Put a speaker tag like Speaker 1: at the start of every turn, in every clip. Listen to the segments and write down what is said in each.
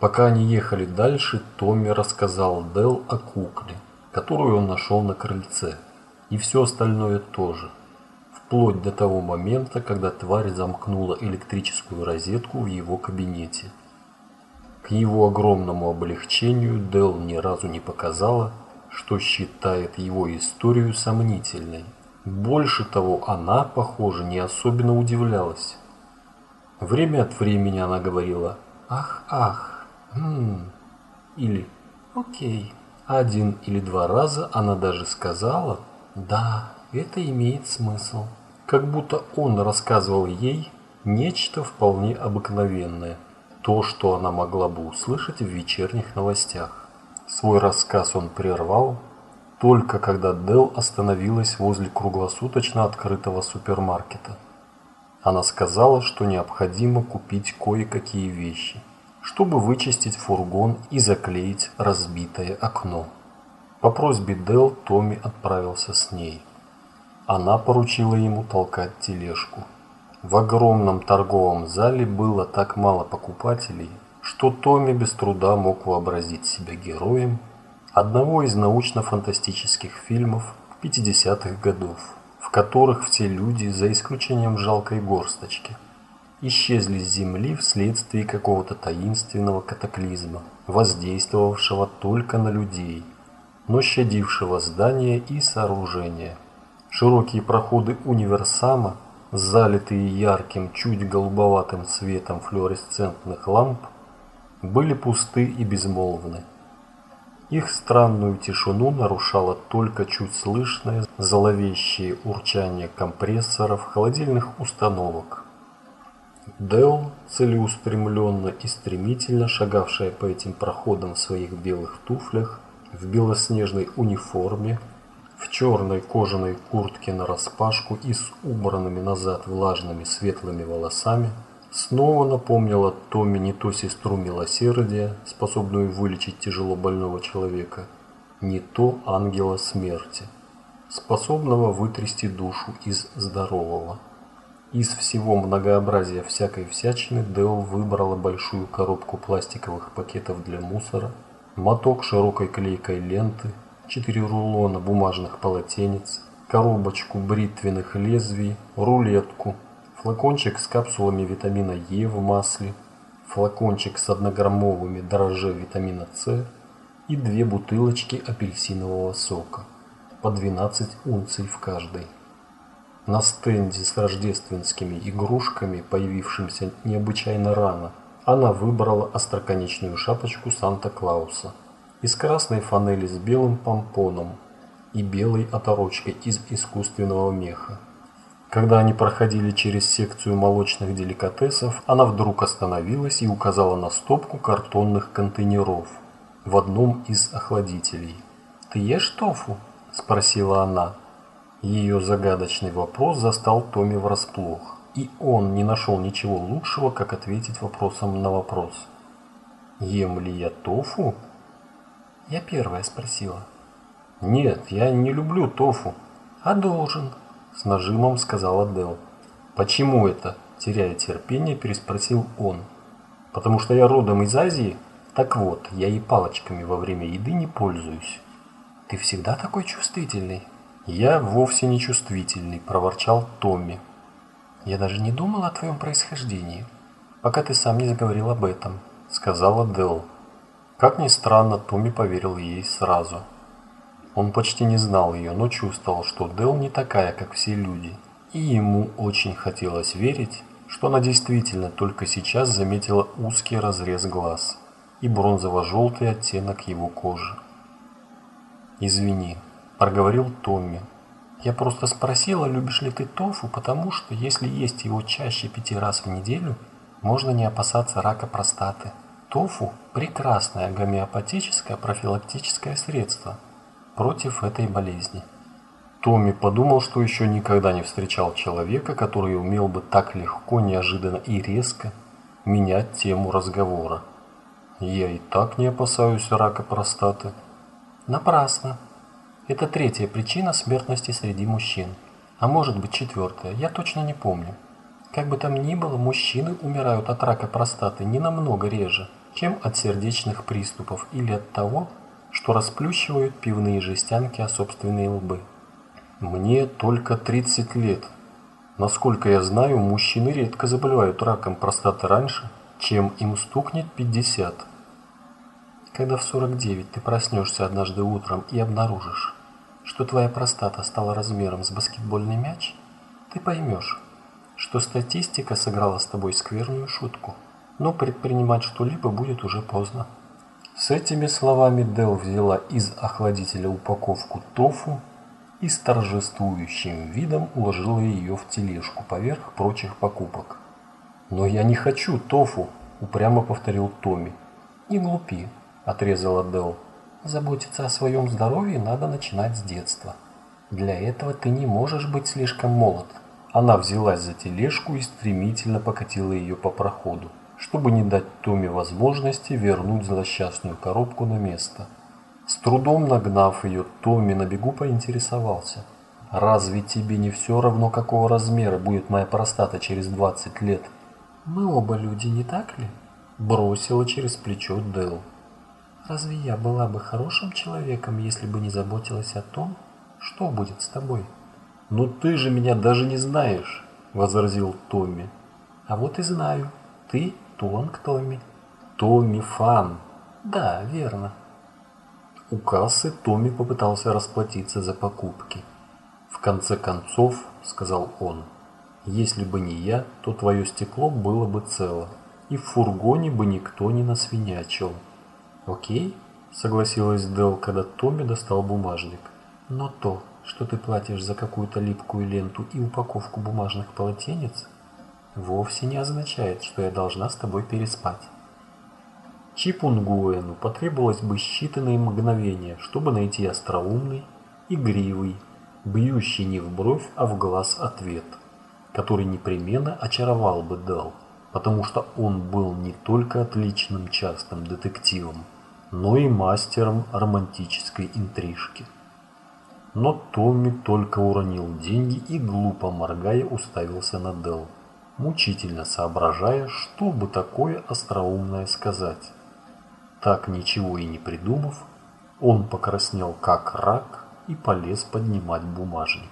Speaker 1: Пока они ехали дальше, Томми рассказал Дел о кукле, которую он нашел на крыльце, и все остальное тоже, вплоть до того момента, когда тварь замкнула электрическую розетку в его кабинете. К его огромному облегчению Дел ни разу не показала, что считает его историю сомнительной. Больше того, она, похоже, не особенно удивлялась. Время от времени она говорила «Ах, ах, хм» или «Окей». Один или два раза она даже сказала «Да, это имеет смысл». Как будто он рассказывал ей нечто вполне обыкновенное, то, что она могла бы услышать в вечерних новостях. Свой рассказ он прервал, только когда Дел остановилась возле круглосуточно открытого супермаркета. Она сказала, что необходимо купить кое-какие вещи, чтобы вычистить фургон и заклеить разбитое окно. По просьбе Дел Томми отправился с ней. Она поручила ему толкать тележку. В огромном торговом зале было так мало покупателей, что Томми без труда мог вообразить себя героем одного из научно-фантастических фильмов 50-х годов, в которых все люди, за исключением жалкой горсточки, исчезли с Земли вследствие какого-то таинственного катаклизма, воздействовавшего только на людей, но щадившего здания и сооружения. Широкие проходы универсама, залитые ярким, чуть голубоватым светом флуоресцентных ламп, были пусты и безмолвны. Их странную тишину нарушало только чуть слышное зловещее урчание компрессоров холодильных установок. Дел, целеустремленно и стремительно шагавшая по этим проходам в своих белых туфлях, в белоснежной униформе, в черной кожаной куртке нараспашку и с убранными назад влажными светлыми волосами, снова напомнила Томми не то сестру милосердия, способную вылечить тяжело больного человека, не то ангела смерти, способного вытрясти душу из здорового. Из всего многообразия всякой всячины Дэл выбрала большую коробку пластиковых пакетов для мусора, моток широкой клейкой ленты, четыре рулона бумажных полотенец, коробочку бритвенных лезвий, рулетку – флакончик с капсулами витамина Е в масле, флакончик с однограммовыми дрожжи витамина С и две бутылочки апельсинового сока, по 12 унций в каждой. На стенде с рождественскими игрушками, появившимся необычайно рано, она выбрала остроконечную шапочку Санта-Клауса из красной фанели с белым помпоном и белой оторочкой из искусственного меха. Когда они проходили через секцию молочных деликатесов, она вдруг остановилась и указала на стопку картонных контейнеров в одном из охладителей. «Ты ешь тофу?» – спросила она. Ее загадочный вопрос застал Томми врасплох, и он не нашел ничего лучшего, как ответить вопросом на вопрос. «Ем ли я тофу?» Я первая спросила. «Нет, я не люблю тофу». «А должен?» с нажимом сказала Дел. «Почему это?» – теряя терпение, переспросил он. «Потому что я родом из Азии? Так вот, я и палочками во время еды не пользуюсь». «Ты всегда такой чувствительный?» «Я вовсе не чувствительный», – проворчал Томми. «Я даже не думал о твоем происхождении, пока ты сам не заговорил об этом», – сказала Дел. Как ни странно, Томми поверил ей сразу – он почти не знал ее, но чувствовал, что Дел не такая, как все люди. И ему очень хотелось верить, что она действительно только сейчас заметила узкий разрез глаз и бронзово-желтый оттенок его кожи. «Извини», – проговорил Томми. «Я просто спросила, любишь ли ты тофу, потому что, если есть его чаще пяти раз в неделю, можно не опасаться рака простаты. Тофу – прекрасное гомеопатическое профилактическое средство – против этой болезни. Томми подумал, что еще никогда не встречал человека, который умел бы так легко, неожиданно и резко менять тему разговора. Я и так не опасаюсь рака простаты. Напрасно. Это третья причина смертности среди мужчин. А может быть четвертая, я точно не помню. Как бы там ни было, мужчины умирают от рака простаты не намного реже – чем от сердечных приступов или от того, что расплющивают пивные жестянки о собственные лбы. Мне только 30 лет. Насколько я знаю, мужчины редко заболевают раком простаты раньше, чем им стукнет 50. Когда в 49 ты проснешься однажды утром и обнаружишь, что твоя простата стала размером с баскетбольный мяч, ты поймешь, что статистика сыграла с тобой скверную шутку, но предпринимать что-либо будет уже поздно. С этими словами Дел взяла из охладителя упаковку тофу и с торжествующим видом уложила ее в тележку поверх прочих покупок. «Но я не хочу тофу!» – упрямо повторил Томми. «Не глупи!» – отрезала Дел. «Заботиться о своем здоровье надо начинать с детства. Для этого ты не можешь быть слишком молод». Она взялась за тележку и стремительно покатила ее по проходу чтобы не дать Томе возможности вернуть злосчастную коробку на место. С трудом нагнав ее, Томми на бегу поинтересовался. «Разве тебе не все равно, какого размера будет моя простата через 20 лет?» «Мы оба люди, не так ли?» Бросила через плечо Дэл. «Разве я была бы хорошим человеком, если бы не заботилась о том, что будет с тобой?» «Ну ты же меня даже не знаешь!» – возразил Томми. «А вот и знаю. Ты Тонг Томми. Томми Фан. Да, верно. У кассы Томми попытался расплатиться за покупки. В конце концов, сказал он, если бы не я, то твое стекло было бы цело, и в фургоне бы никто не насвинячил. Окей, согласилась Дел, когда Томми достал бумажник. Но то, что ты платишь за какую-то липкую ленту и упаковку бумажных полотенец, вовсе не означает, что я должна с тобой переспать. Чипунгуэну потребовалось бы считанные мгновения, чтобы найти остроумный, игривый, бьющий не в бровь, а в глаз ответ, который непременно очаровал бы Дел, потому что он был не только отличным частным детективом, но и мастером романтической интрижки. Но Томми только уронил деньги и, глупо моргая, уставился на Делл мучительно соображая, что бы такое остроумное сказать. Так ничего и не придумав, он покраснел как рак и полез поднимать бумажник.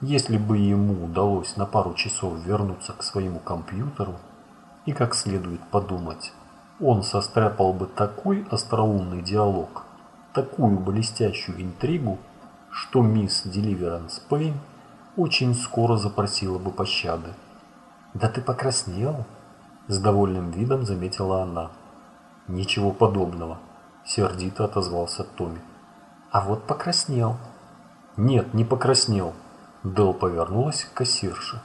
Speaker 1: Если бы ему удалось на пару часов вернуться к своему компьютеру и как следует подумать, он состряпал бы такой остроумный диалог, такую блестящую интригу, что мисс Деливеранс Пейн очень скоро запросила бы пощады. «Да ты покраснел!» С довольным видом заметила она. «Ничего подобного», – сердито отозвался Томми. «А вот покраснел». «Нет, не покраснел». Дел повернулась к кассирше.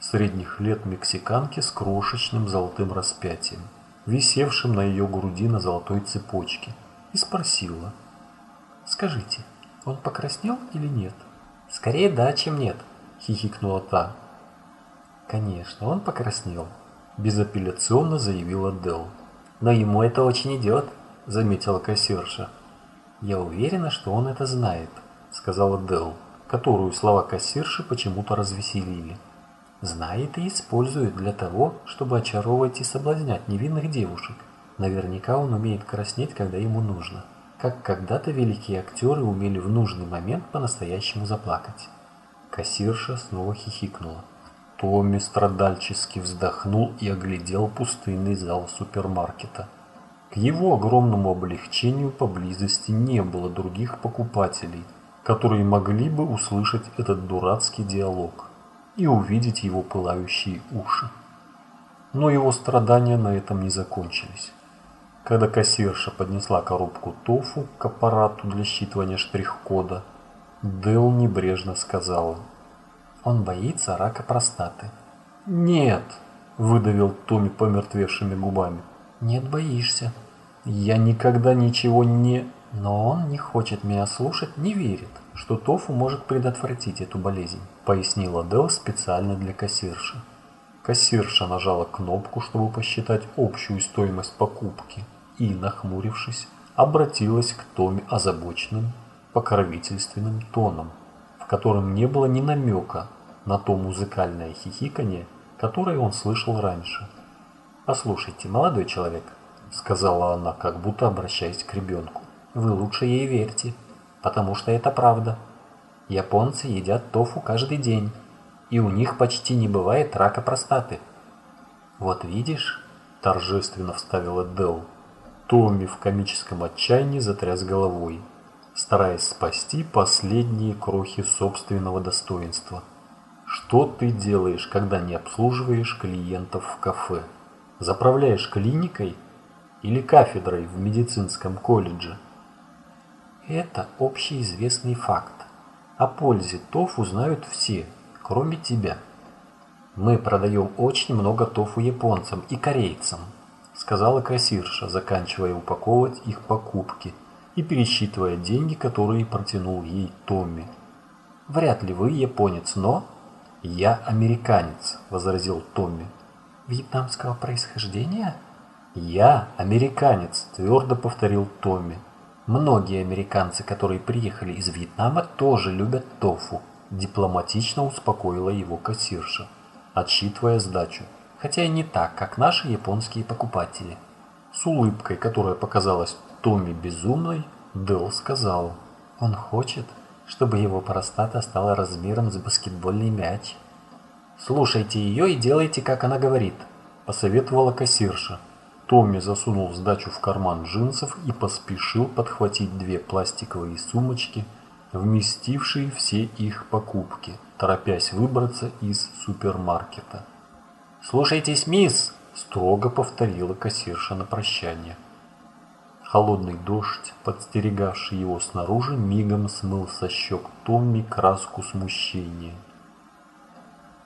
Speaker 1: Средних лет мексиканки с крошечным золотым распятием, висевшим на ее груди на золотой цепочке, и спросила. «Скажите, он покраснел или нет?» «Скорее да, чем нет», – хихикнула та. Конечно, он покраснел, безапелляционно заявила Дел. Но ему это очень идет, заметила кассирша. Я уверена, что он это знает, сказала Дел, которую слова кассирши почему-то развеселили. Знает и использует для того, чтобы очаровывать и соблазнять невинных девушек. Наверняка он умеет краснеть, когда ему нужно. Как когда-то великие актеры умели в нужный момент по-настоящему заплакать. Кассирша снова хихикнула. Томми страдальчески вздохнул и оглядел пустынный зал супермаркета. К его огромному облегчению поблизости не было других покупателей, которые могли бы услышать этот дурацкий диалог и увидеть его пылающие уши. Но его страдания на этом не закончились. Когда кассирша поднесла коробку тофу к аппарату для считывания штрих-кода, Дэл небрежно сказала – он боится рака простаты. Нет, выдавил Томми помертвевшими губами. Нет, боишься. Я никогда ничего не... Но он не хочет меня слушать, не верит, что тофу может предотвратить эту болезнь, пояснила Дел специально для кассирши. Кассирша нажала кнопку, чтобы посчитать общую стоимость покупки, и, нахмурившись, обратилась к Томе озабоченным, покровительственным тоном котором не было ни намека на то музыкальное хихиканье, которое он слышал раньше. «Послушайте, молодой человек, сказала она, как будто обращаясь к ребенку. Вы лучше ей верьте, потому что это правда. Японцы едят тофу каждый день, и у них почти не бывает рака простаты. Вот видишь, торжественно вставила Дел. Томми в комическом отчаянии затряс головой, стараясь спасти последние крохи собственного достоинства. Что ты делаешь, когда не обслуживаешь клиентов в кафе? Заправляешь клиникой или кафедрой в медицинском колледже? Это общеизвестный факт. О пользе тофу знают все, кроме тебя. Мы продаем очень много тофу японцам и корейцам, сказала кассирша, заканчивая упаковывать их покупки и пересчитывая деньги, которые протянул ей Томми. Вряд ли вы японец, но «Я американец», — возразил Томми. «Вьетнамского происхождения?» «Я американец», — твердо повторил Томми. «Многие американцы, которые приехали из Вьетнама, тоже любят тофу», — дипломатично успокоила его кассирша, отсчитывая сдачу, хотя и не так, как наши японские покупатели. С улыбкой, которая показалась Томми безумной, Дэл сказал, «Он хочет, чтобы его простата стала размером с баскетбольный мяч. «Слушайте ее и делайте, как она говорит», – посоветовала кассирша. Томми засунул сдачу в карман джинсов и поспешил подхватить две пластиковые сумочки, вместившие все их покупки, торопясь выбраться из супермаркета. «Слушайтесь, мисс!» – строго повторила кассирша на прощание. Холодный дождь, подстерегавший его снаружи, мигом смыл со щек Томми краску смущения.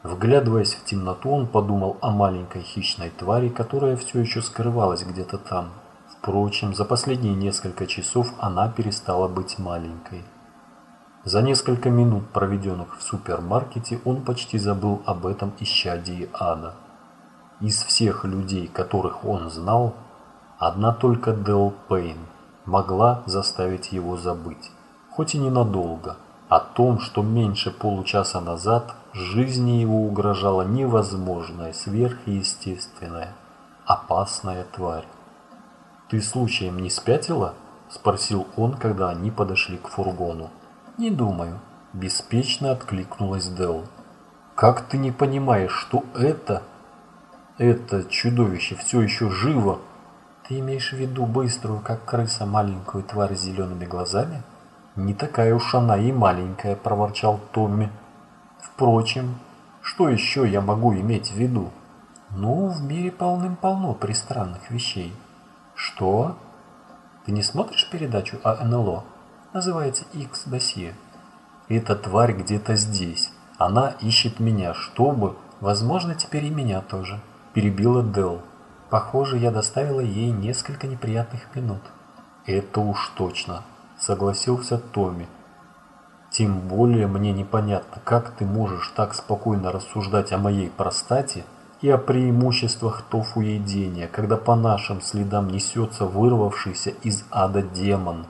Speaker 1: Вглядываясь в темноту, он подумал о маленькой хищной твари, которая все еще скрывалась где-то там. Впрочем, за последние несколько часов она перестала быть маленькой. За несколько минут, проведенных в супермаркете, он почти забыл об этом исчадии ада. Из всех людей, которых он знал, Одна только Дел Пейн могла заставить его забыть, хоть и ненадолго, о том, что меньше получаса назад жизни его угрожала невозможная, сверхъестественная, опасная тварь. «Ты случаем не спятила?» – спросил он, когда они подошли к фургону. «Не думаю», – беспечно откликнулась Дел. «Как ты не понимаешь, что это...» «Это чудовище все еще живо ты имеешь в виду быструю, как крыса, маленькую тварь с зелеными глазами? Не такая уж она и маленькая, проворчал Томми. Впрочем, что еще я могу иметь в виду? Ну, в мире полным-полно пристранных вещей. Что? Ты не смотришь передачу о НЛО? Называется X-досье. Эта тварь где-то здесь. Она ищет меня, чтобы, возможно, теперь и меня тоже. Перебила Делл. Похоже, я доставила ей несколько неприятных минут. Это уж точно, согласился Томми. Тем более мне непонятно, как ты можешь так спокойно рассуждать о моей простате и о преимуществах тофу-едения, когда по нашим следам несется вырвавшийся из ада демон.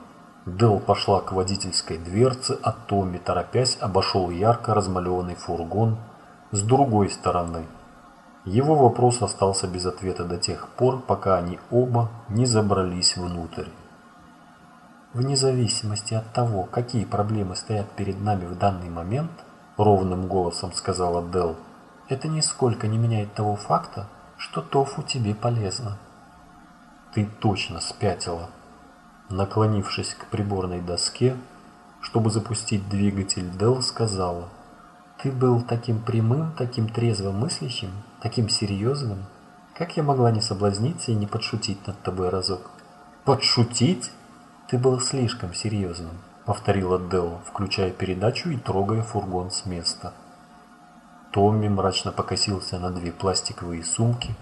Speaker 1: Дел пошла к водительской дверце, а Томми, торопясь, обошел ярко размалеванный фургон с другой стороны – его вопрос остался без ответа до тех пор, пока они оба не забрались внутрь. Вне зависимости от того, какие проблемы стоят перед нами в данный момент, ровным голосом сказала Дел, это нисколько не меняет того факта, что тофу тебе полезно. Ты точно спятила. Наклонившись к приборной доске, чтобы запустить двигатель, Дел сказала, ты был таким прямым, таким трезво мыслящим, таким серьезным. Как я могла не соблазниться и не подшутить над тобой разок? Подшутить? Ты был слишком серьезным, повторила Делла, включая передачу и трогая фургон с места. Томми мрачно покосился на две пластиковые сумки,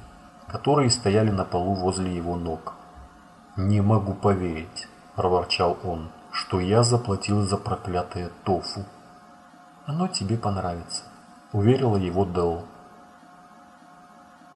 Speaker 1: которые стояли на полу возле его ног. «Не могу поверить», – проворчал он, – «что я заплатил за проклятое тофу». «Оно тебе понравится», – уверила его Делл.